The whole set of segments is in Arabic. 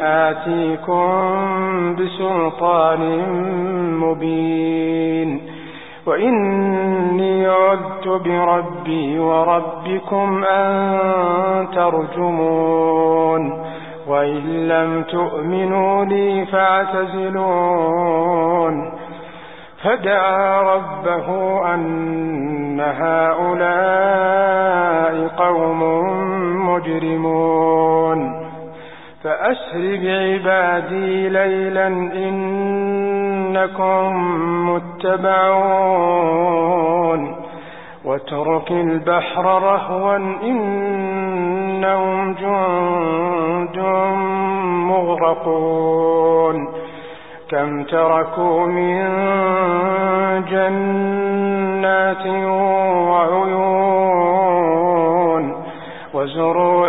آتيكم بسلطان مبين. وإني عدت بربي وربكم أن ترجمون. وإن لم تؤمنوا لي فاعتزلون. فدعا ربه أن هؤلاء قوم مجرمون. فأسر بعبادي ليلا إنكم متبعون واترك البحر رهوا إنهم جند مغرقون كم تركوا من جنات وعيون وزروع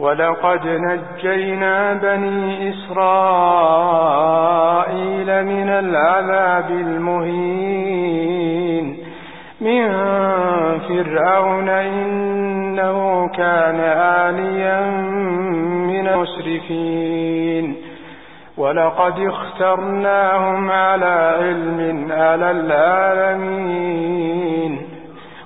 ولقد نجينا بني إسرائيل من العذاب المهين. من فرعون إنه كان آليا من المسرفين. ولقد اخترناهم على علم على العالمين.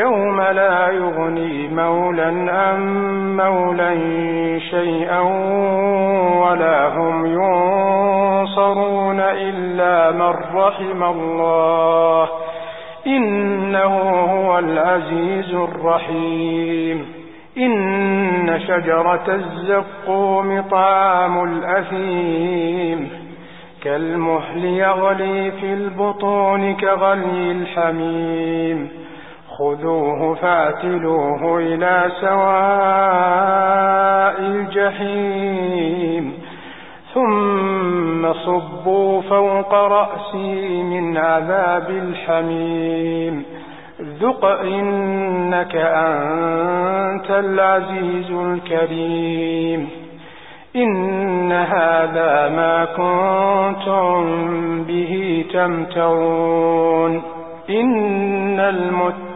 يوم لا يغني مولا عن مولا شيئا ولا هم ينصرون إلا من رحم الله. إنه هو العزيز الرحيم. إن شجرة الزقوم طعام الأثيم. كالمهل يغلي في البطون كغلي الحميم. خذوه فاعتلوه إلى سواء الجحيم. ثم صبوا فوق رأسي من عذاب الحميم. ذق إنك أنت العزيز الكريم. إن هذا ما كنتم به تمترون. إن المتقين